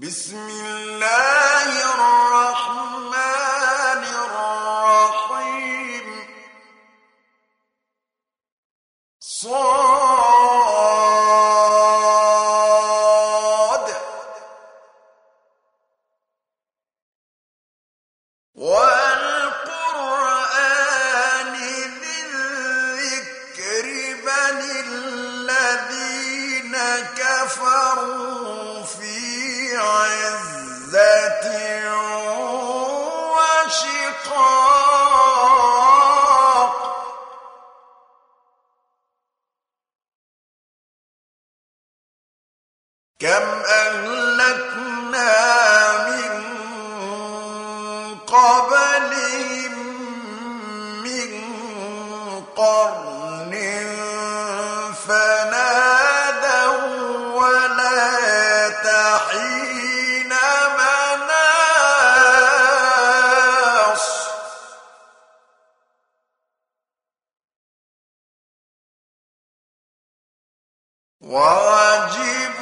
بسم الله واجب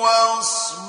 وَاصْبِرْ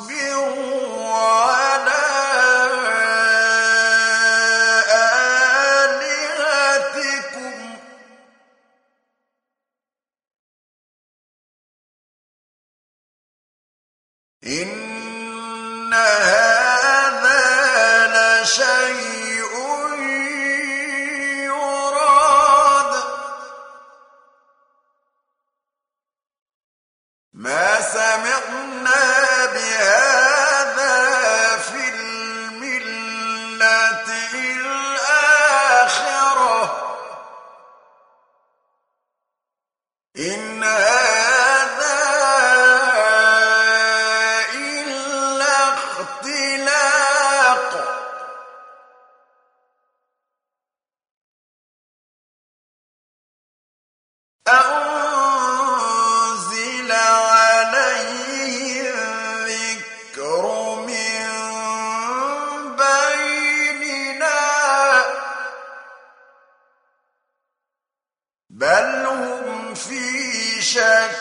بل هم في شك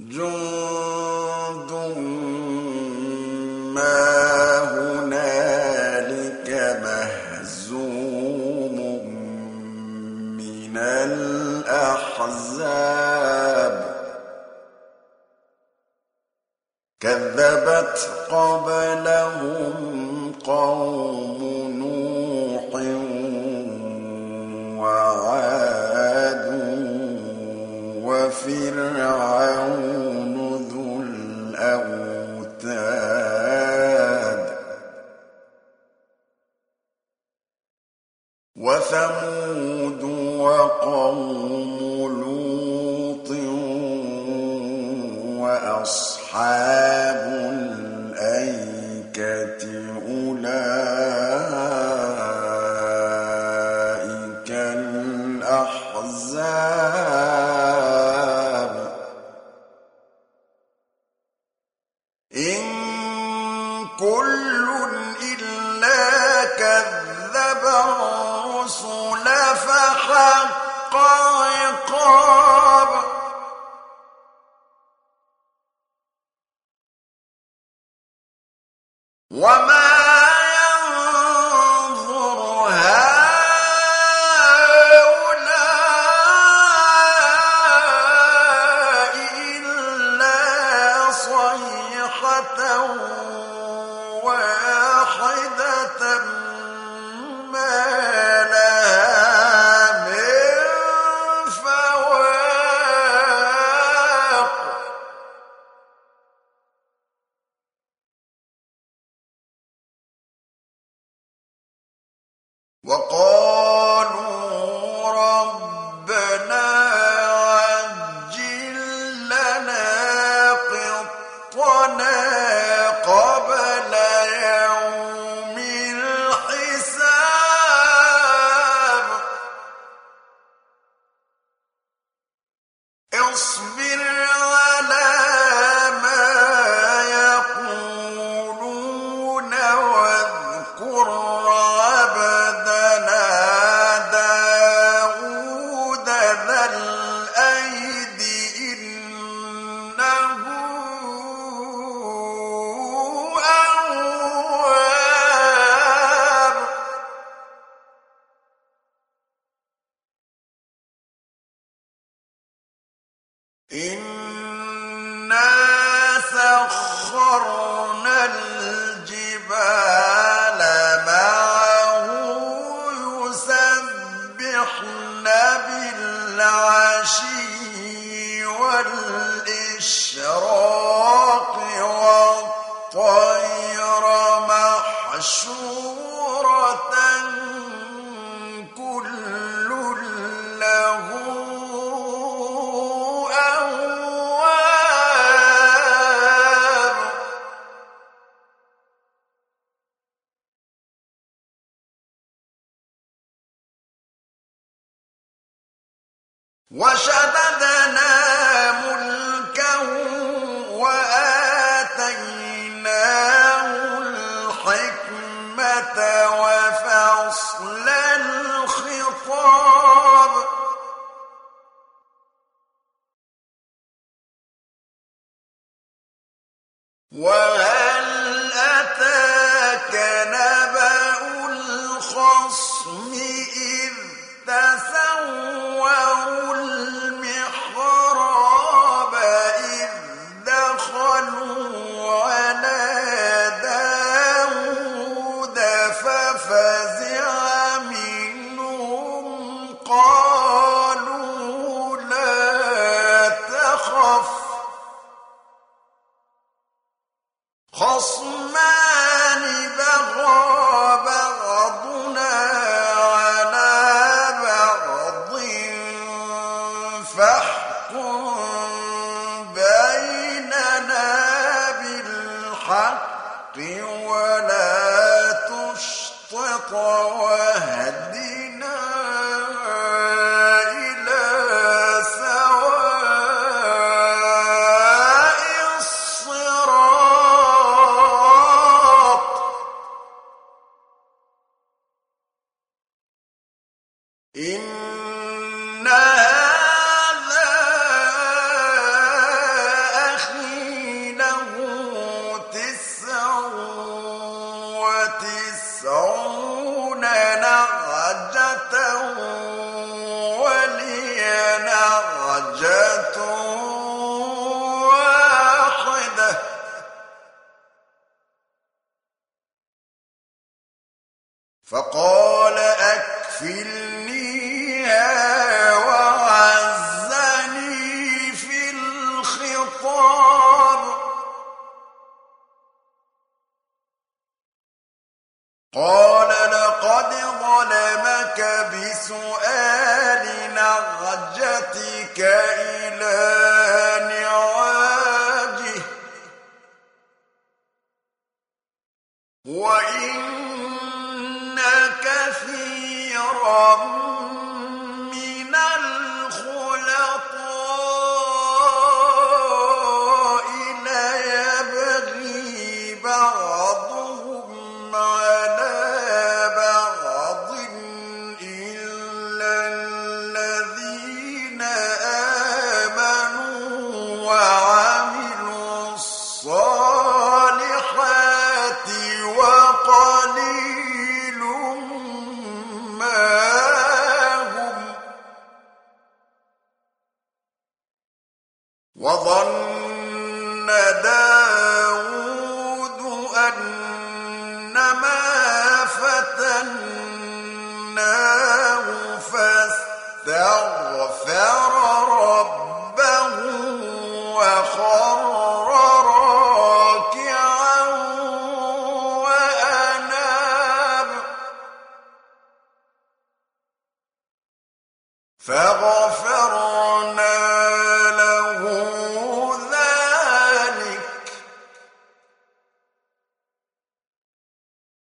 جند ما هنالك مهزوم من الأحزاب. كذبت قبلهم قوم نوح وعاد وفرعون فحق عقاب وما from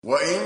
كثيرا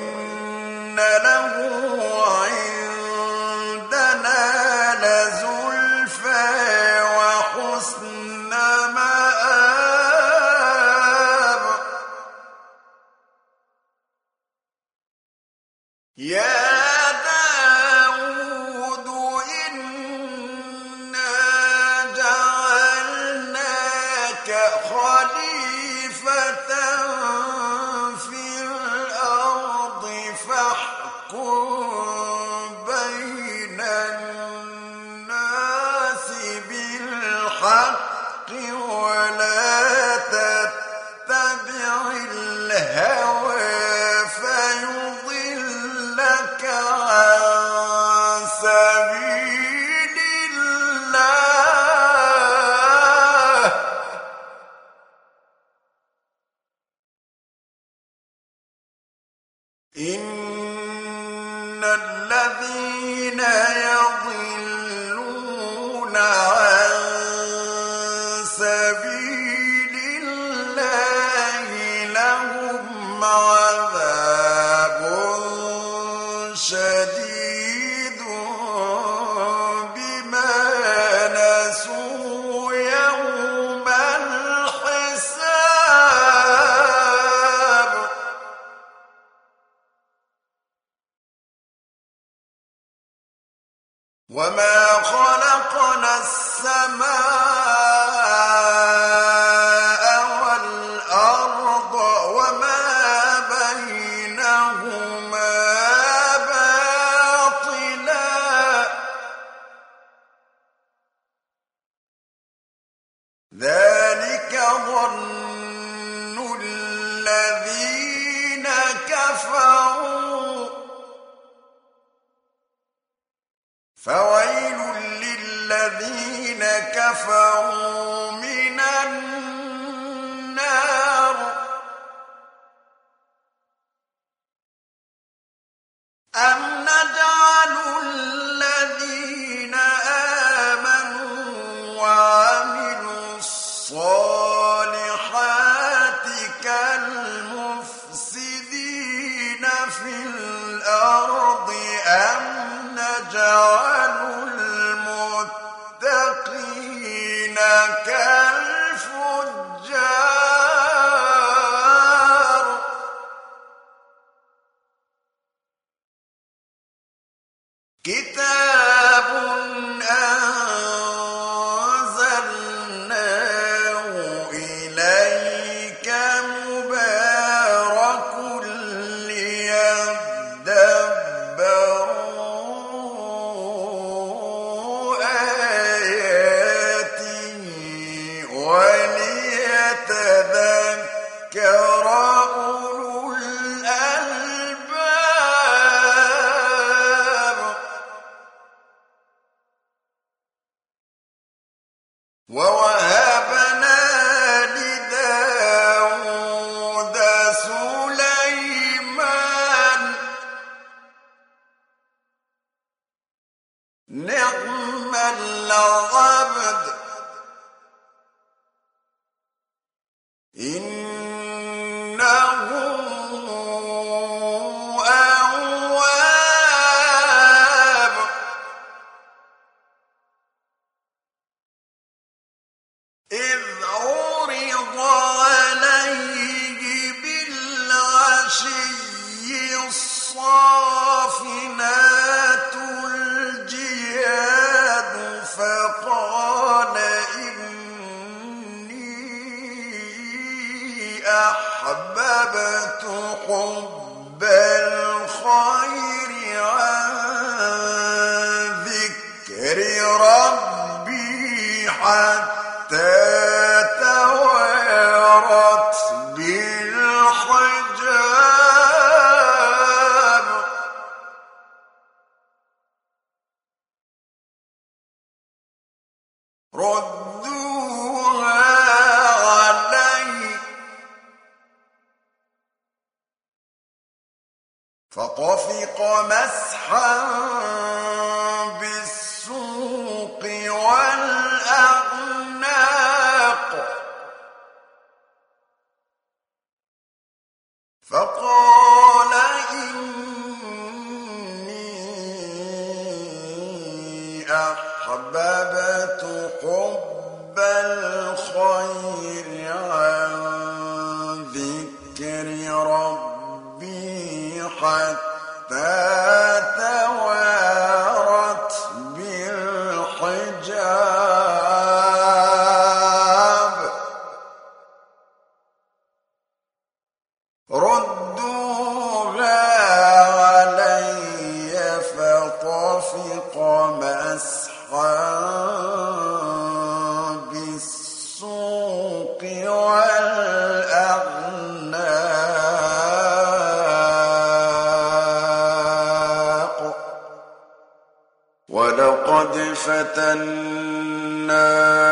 ووهبنا فطفق مسحا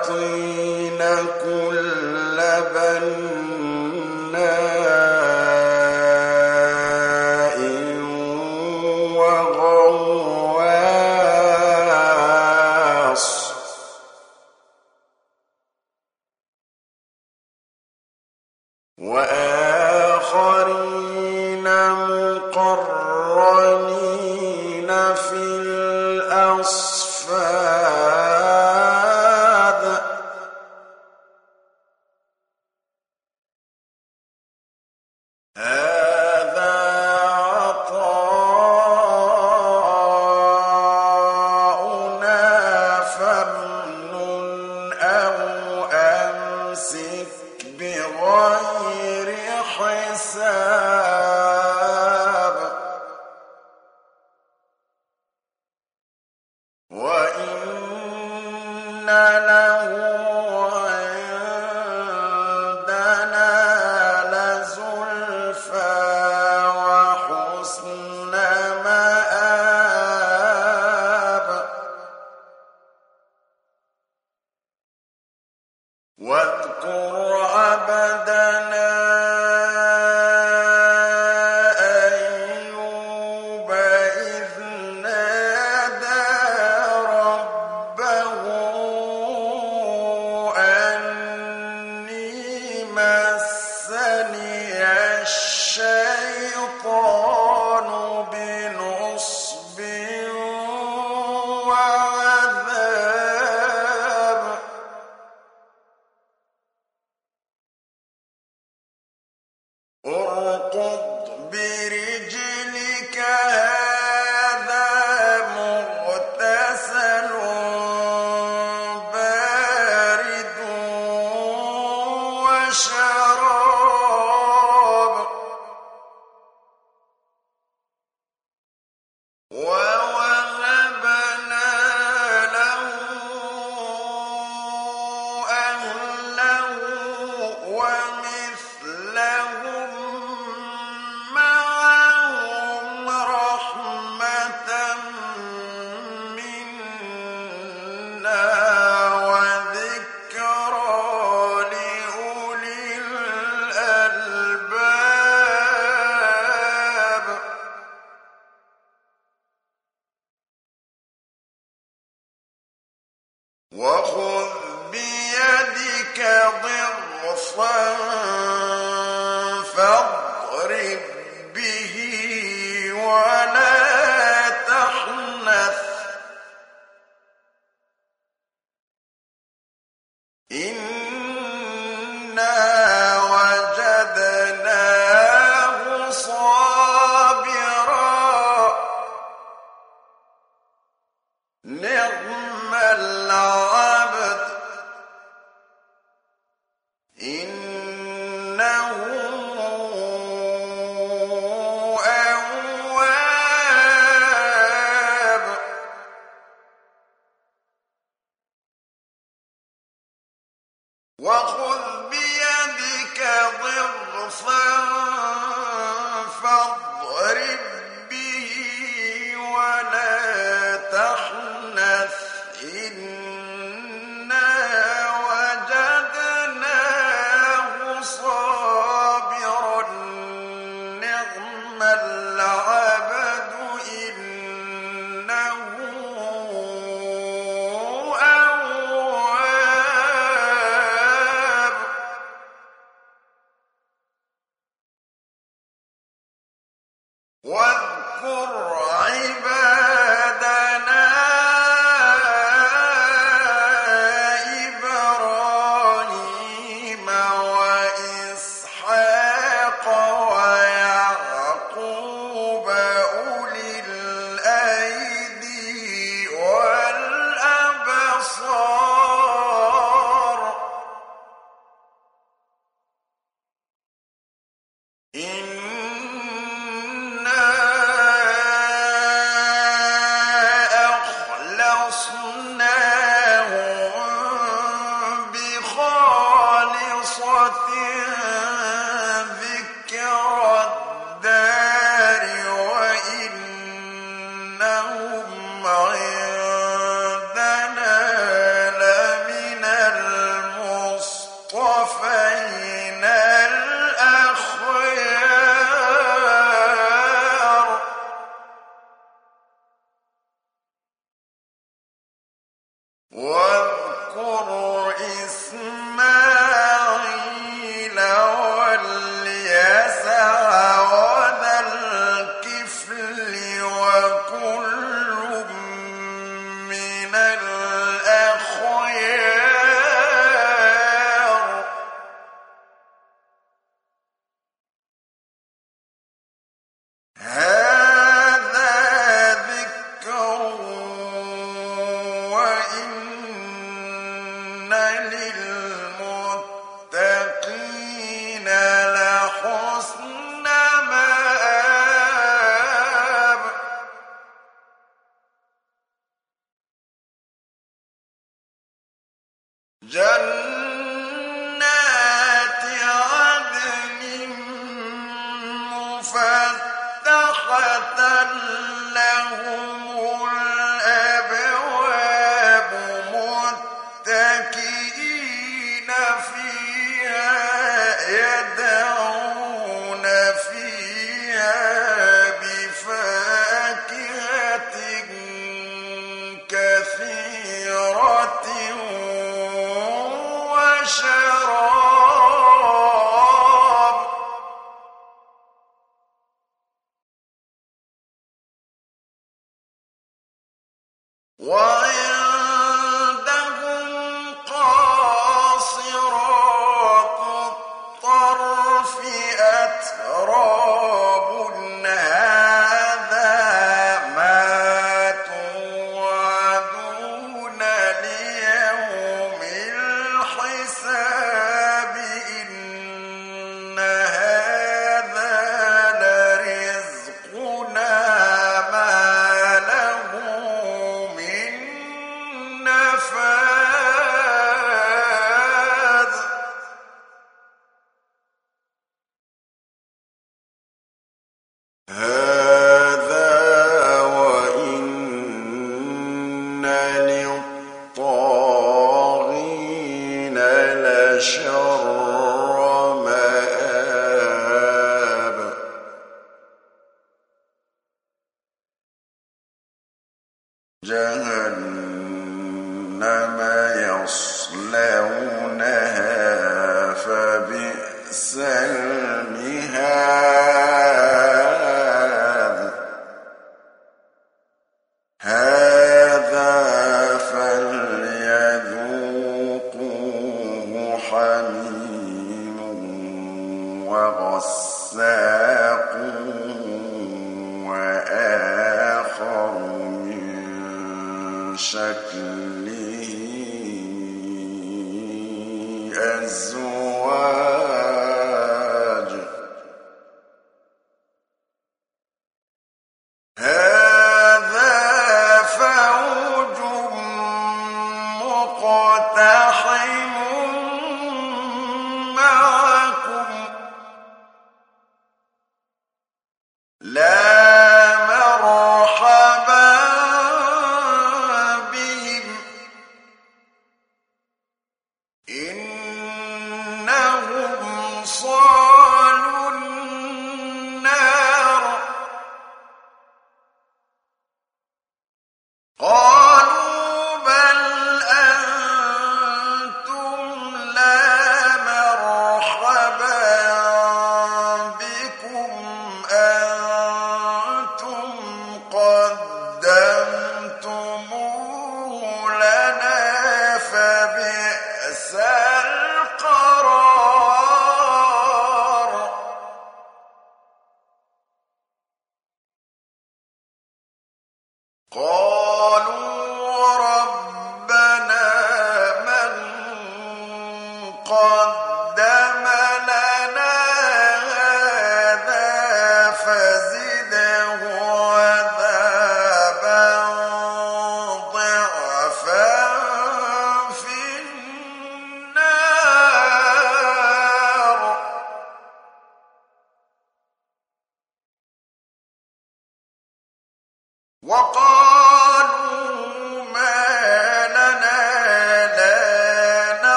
عبدنا شر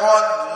قد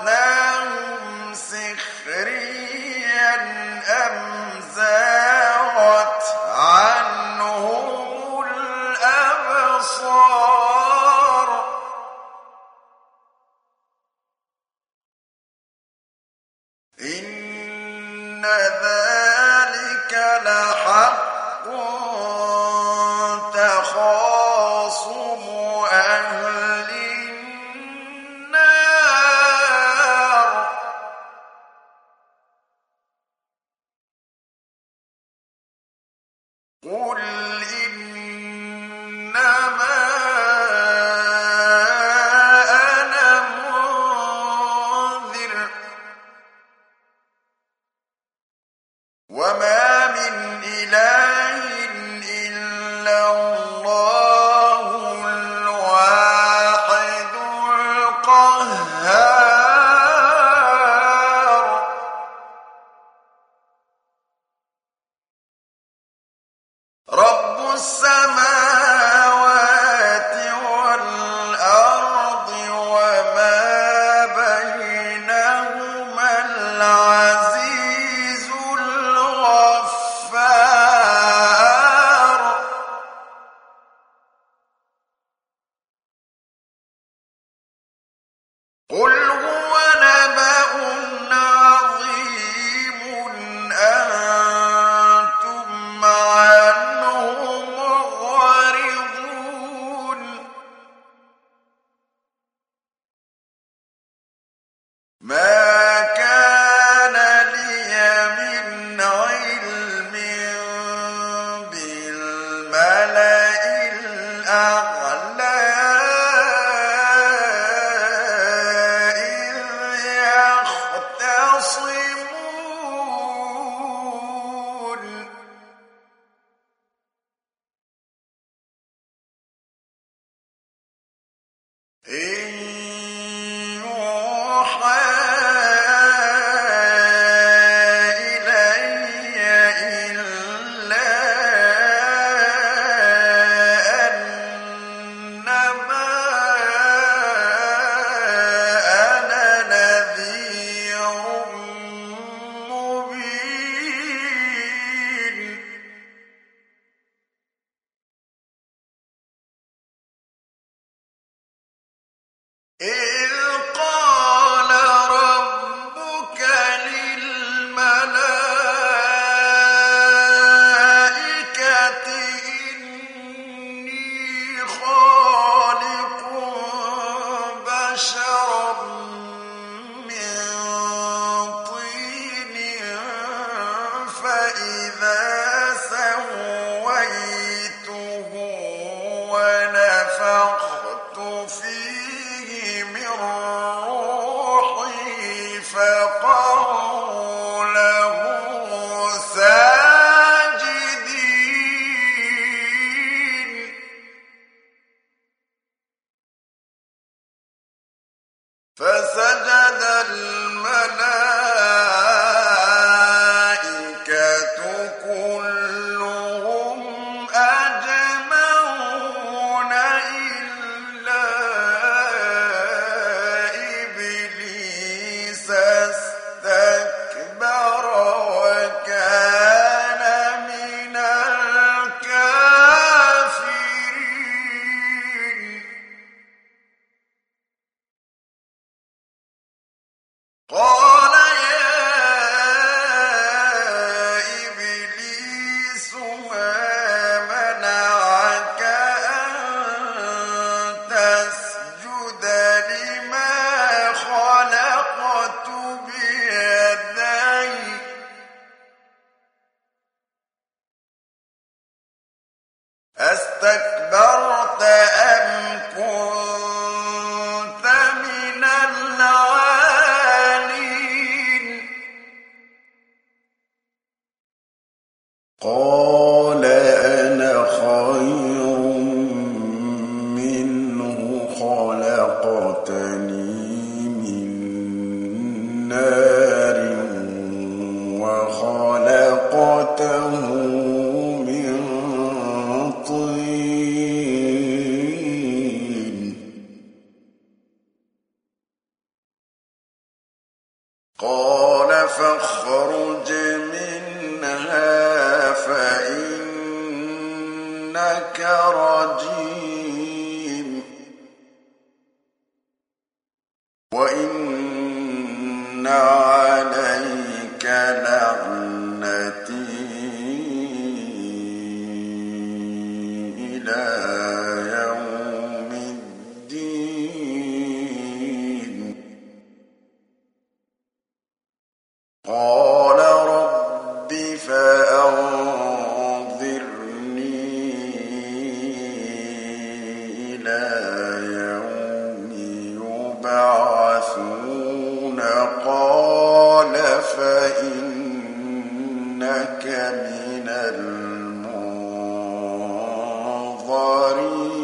الضارين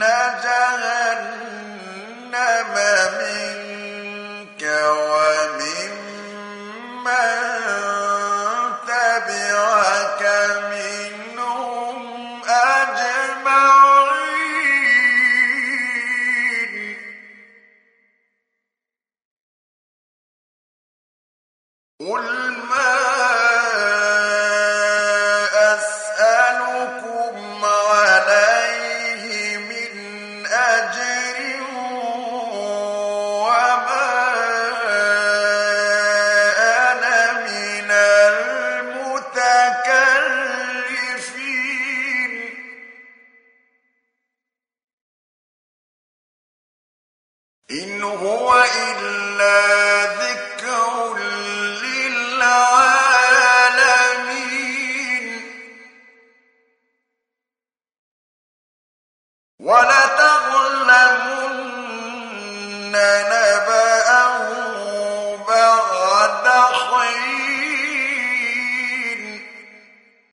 تبعك من